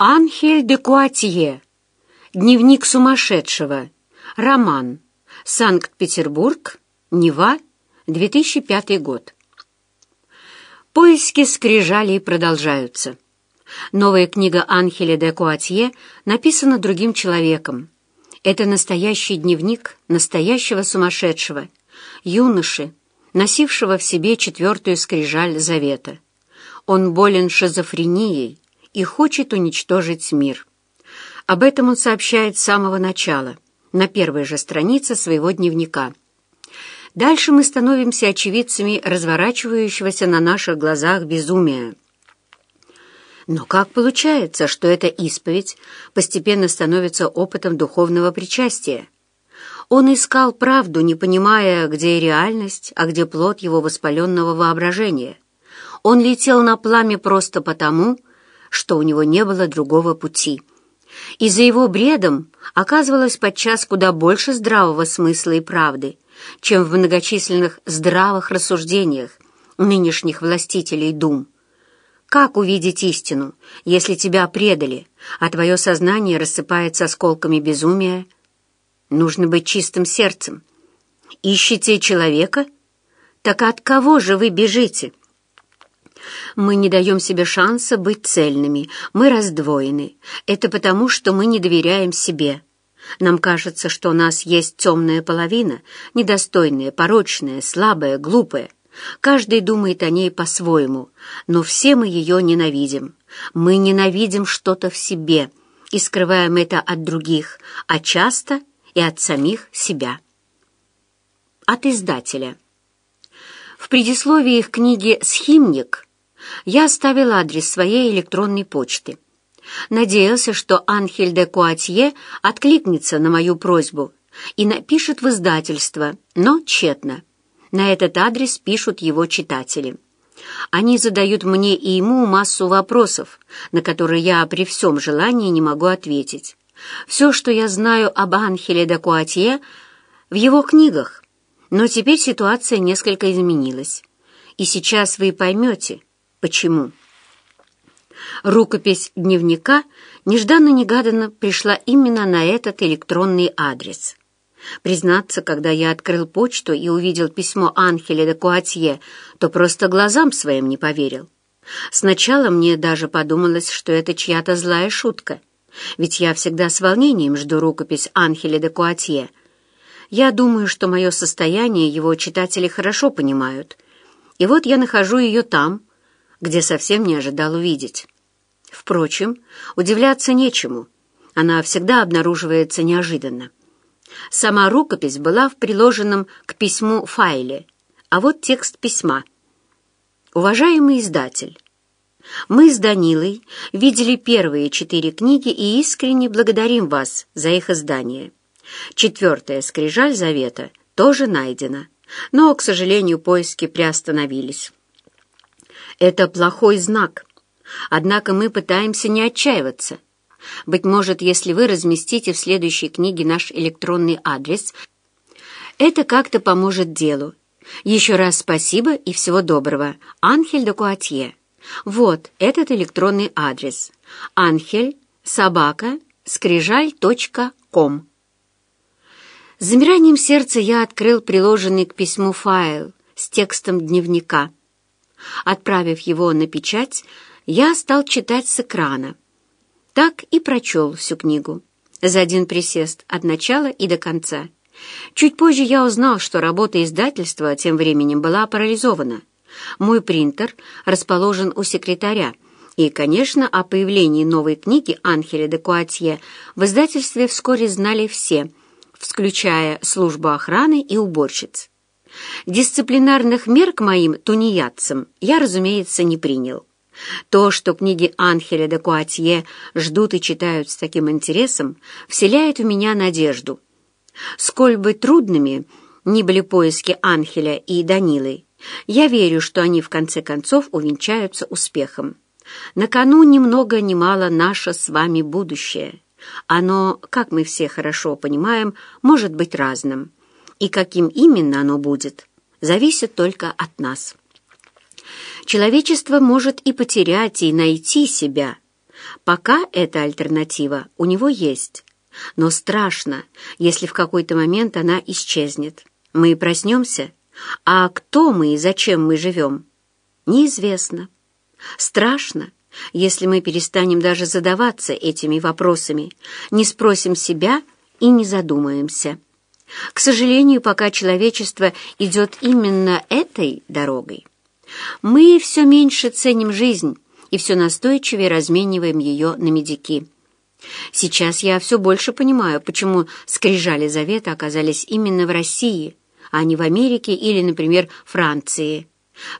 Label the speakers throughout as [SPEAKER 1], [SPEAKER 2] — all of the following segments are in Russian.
[SPEAKER 1] Анхель де Куатье. Дневник сумасшедшего. Роман. Санкт-Петербург. Нева. 2005 год. Поиски скрижалей продолжаются. Новая книга Анхеля де Куатье написана другим человеком. Это настоящий дневник настоящего сумасшедшего, юноши, носившего в себе четвертую скрижаль завета. Он болен шизофренией, и хочет уничтожить мир. Об этом он сообщает с самого начала, на первой же странице своего дневника. Дальше мы становимся очевидцами разворачивающегося на наших глазах безумия. Но как получается, что эта исповедь постепенно становится опытом духовного причастия? Он искал правду, не понимая, где реальность, а где плод его воспаленного воображения. Он летел на пламя просто потому, что у него не было другого пути. И за его бредом оказывалось подчас куда больше здравого смысла и правды, чем в многочисленных здравых рассуждениях нынешних властителей дум. Как увидеть истину, если тебя предали, а твое сознание рассыпается осколками безумия? Нужно быть чистым сердцем. Ищите человека? Так от кого же вы бежите? Мы не даем себе шанса быть цельными, мы раздвоены. Это потому, что мы не доверяем себе. Нам кажется, что у нас есть темная половина, недостойная, порочная, слабая, глупая. Каждый думает о ней по-своему, но все мы ее ненавидим. Мы ненавидим что-то в себе и скрываем это от других, а часто и от самих себя. От издателя. В предисловии их книги «Схимник» я оставил адрес своей электронной почты. Надеялся, что Анхель де Куатье откликнется на мою просьбу и напишет в издательство, но тщетно. На этот адрес пишут его читатели. Они задают мне и ему массу вопросов, на которые я при всем желании не могу ответить. Все, что я знаю об Анхеле де Куатье, в его книгах, но теперь ситуация несколько изменилась. И сейчас вы поймете, Почему? Рукопись дневника нежданно-негаданно пришла именно на этот электронный адрес. Признаться, когда я открыл почту и увидел письмо Анхеля де Куатье, то просто глазам своим не поверил. Сначала мне даже подумалось, что это чья-то злая шутка, ведь я всегда с волнением жду рукопись Анхеля де Куатье. Я думаю, что мое состояние его читатели хорошо понимают. И вот я нахожу ее там, где совсем не ожидал увидеть. Впрочем, удивляться нечему. Она всегда обнаруживается неожиданно. Сама рукопись была в приложенном к письму файле, а вот текст письма. «Уважаемый издатель, мы с Данилой видели первые четыре книги и искренне благодарим вас за их издание. Четвертая «Скрижаль Завета» тоже найдена, но, к сожалению, поиски приостановились. Это плохой знак. Однако мы пытаемся не отчаиваться. Быть может, если вы разместите в следующей книге наш электронный адрес, это как-то поможет делу. Еще раз спасибо и всего доброго. Анхель де Куатье. Вот этот электронный адрес. Анхель, собака, скрижаль.ком. С замиранием сердца я открыл приложенный к письму файл с текстом дневника. Отправив его на печать, я стал читать с экрана. Так и прочел всю книгу. За один присест, от начала и до конца. Чуть позже я узнал, что работа издательства тем временем была парализована. Мой принтер расположен у секретаря, и, конечно, о появлении новой книги Анхеля де Куатье в издательстве вскоре знали все, включая службу охраны и уборщиц. Дисциплинарных мер к моим тунеядцам я, разумеется, не принял. То, что книги Анхеля де Куатье ждут и читают с таким интересом, вселяет в меня надежду. Сколь бы трудными ни были поиски Анхеля и Данилы, я верю, что они в конце концов увенчаются успехом. На кону ни много ни мало наше с вами будущее. Оно, как мы все хорошо понимаем, может быть разным и каким именно оно будет, зависит только от нас. Человечество может и потерять, и найти себя. Пока эта альтернатива у него есть, но страшно, если в какой-то момент она исчезнет. Мы проснемся, а кто мы и зачем мы живем, неизвестно. Страшно, если мы перестанем даже задаваться этими вопросами, не спросим себя и не задумаемся. К сожалению, пока человечество идет именно этой дорогой, мы все меньше ценим жизнь и все настойчивее размениваем ее на медики. Сейчас я все больше понимаю, почему скрижали завета оказались именно в России, а не в Америке или, например, Франции.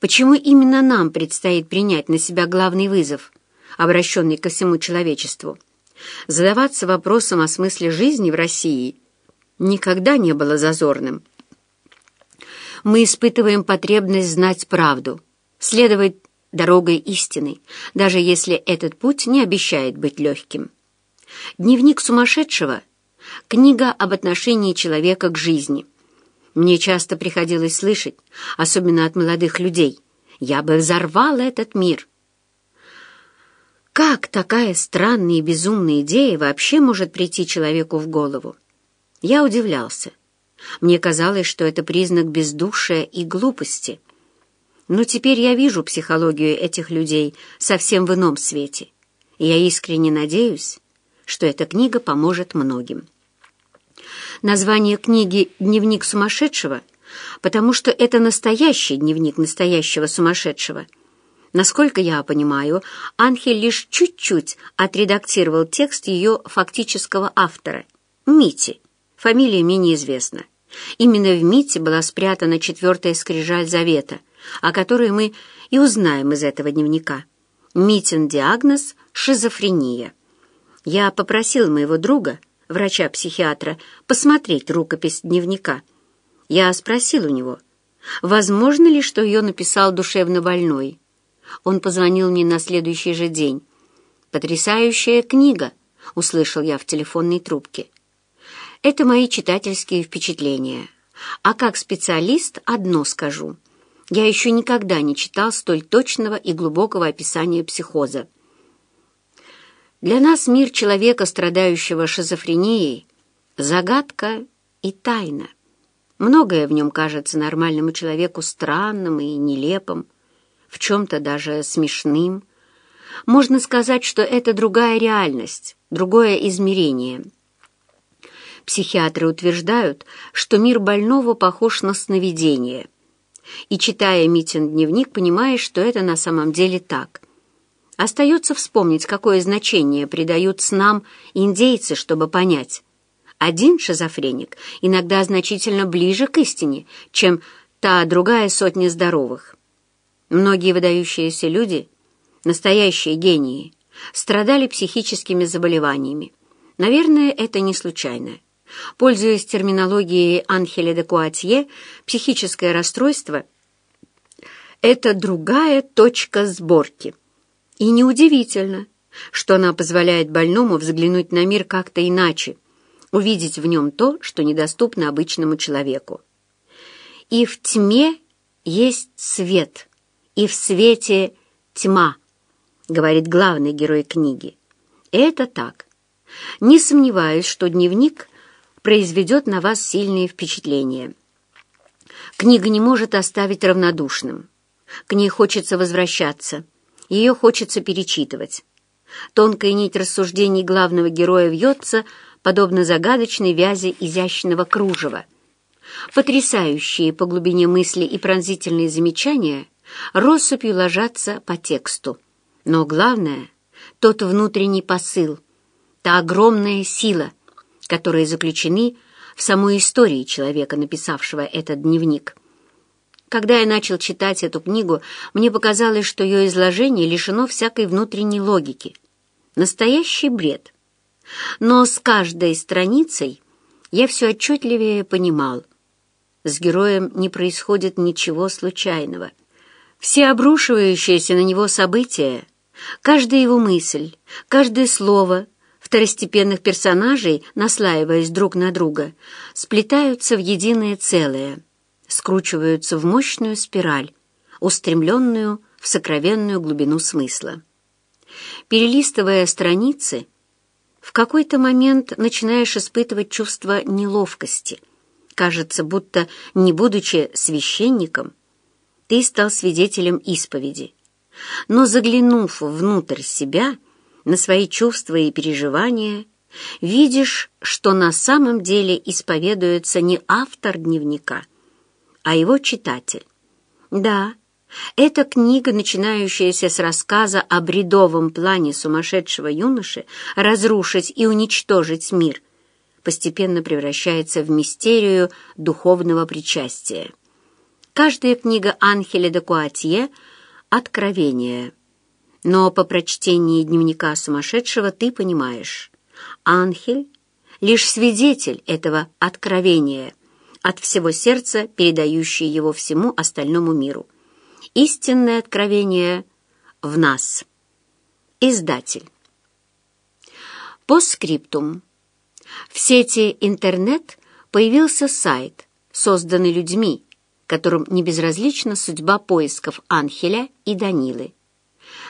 [SPEAKER 1] Почему именно нам предстоит принять на себя главный вызов, обращенный ко всему человечеству? Задаваться вопросом о смысле жизни в России никогда не было зазорным. Мы испытываем потребность знать правду, следовать дорогой истины, даже если этот путь не обещает быть легким. Дневник сумасшедшего — книга об отношении человека к жизни. Мне часто приходилось слышать, особенно от молодых людей, «Я бы взорвал этот мир». Как такая странная и безумная идея вообще может прийти человеку в голову? Я удивлялся. Мне казалось, что это признак бездушия и глупости. Но теперь я вижу психологию этих людей совсем в ином свете. И я искренне надеюсь, что эта книга поможет многим. Название книги «Дневник сумасшедшего», потому что это настоящий дневник настоящего сумасшедшего. Насколько я понимаю, Анхель лишь чуть-чуть отредактировал текст ее фактического автора — Мити. Фамилия мне неизвестна. Именно в Мите была спрятана четвертая скрижаль завета, о которой мы и узнаем из этого дневника. Митин диагноз — шизофрения. Я попросил моего друга, врача-психиатра, посмотреть рукопись дневника. Я спросил у него, возможно ли, что ее написал душевно больной. Он позвонил мне на следующий же день. «Потрясающая книга!» — услышал я в телефонной трубке. Это мои читательские впечатления. А как специалист одно скажу. Я еще никогда не читал столь точного и глубокого описания психоза. Для нас мир человека, страдающего шизофренией, загадка и тайна. Многое в нем кажется нормальному человеку странным и нелепым, в чем-то даже смешным. Можно сказать, что это другая реальность, другое измерение. Психиатры утверждают, что мир больного похож на сновидение. И, читая Митин дневник, понимаешь, что это на самом деле так. Остается вспомнить, какое значение придают снам индейцы, чтобы понять. Один шизофреник иногда значительно ближе к истине, чем та другая сотня здоровых. Многие выдающиеся люди, настоящие гении, страдали психическими заболеваниями. Наверное, это не случайно. Пользуясь терминологией Анхеля де Куатье, психическое расстройство – это другая точка сборки – и неудивительно, что она позволяет больному взглянуть на мир как-то иначе, увидеть в нем то, что недоступно обычному человеку. И в тьме есть свет, и в свете тьма, говорит главный герой книги. это так. Не сомневаюсь, что дневник произведет на вас сильные впечатления. Книга не может оставить равнодушным. К ней хочется возвращаться – ее хочется перечитывать. Тонкая нить рассуждений главного героя вьется, подобно загадочной вязи изящного кружева. Потрясающие по глубине мысли и пронзительные замечания россыпью ложатся по тексту. Но главное — тот внутренний посыл, та огромная сила, которые заключены в самой истории человека, написавшего этот дневник. Когда я начал читать эту книгу, мне показалось, что ее изложение лишено всякой внутренней логики. Настоящий бред. Но с каждой страницей я все отчетливее понимал. С героем не происходит ничего случайного. Все обрушивающиеся на него события, каждая его мысль, каждое слово второстепенных персонажей, наслаиваясь друг на друга, сплетаются в единое целое — скручиваются в мощную спираль, устремленную в сокровенную глубину смысла. Перелистывая страницы, в какой-то момент начинаешь испытывать чувство неловкости. Кажется, будто, не будучи священником, ты стал свидетелем исповеди. Но заглянув внутрь себя, на свои чувства и переживания, видишь, что на самом деле исповедуется не автор дневника, а его читатель. Да, эта книга, начинающаяся с рассказа о бредовом плане сумасшедшего юноши разрушить и уничтожить мир, постепенно превращается в мистерию духовного причастия. Каждая книга Анхеля де Куатье — откровение. Но по прочтении дневника сумасшедшего ты понимаешь, Анхель — лишь свидетель этого откровения, от всего сердца передающий его всему остальному миру. Истинное откровение в нас. Издатель. По скриптум. В сети интернет появился сайт, созданный людьми, которым не безразлична судьба поисков Анхеля и Данилы.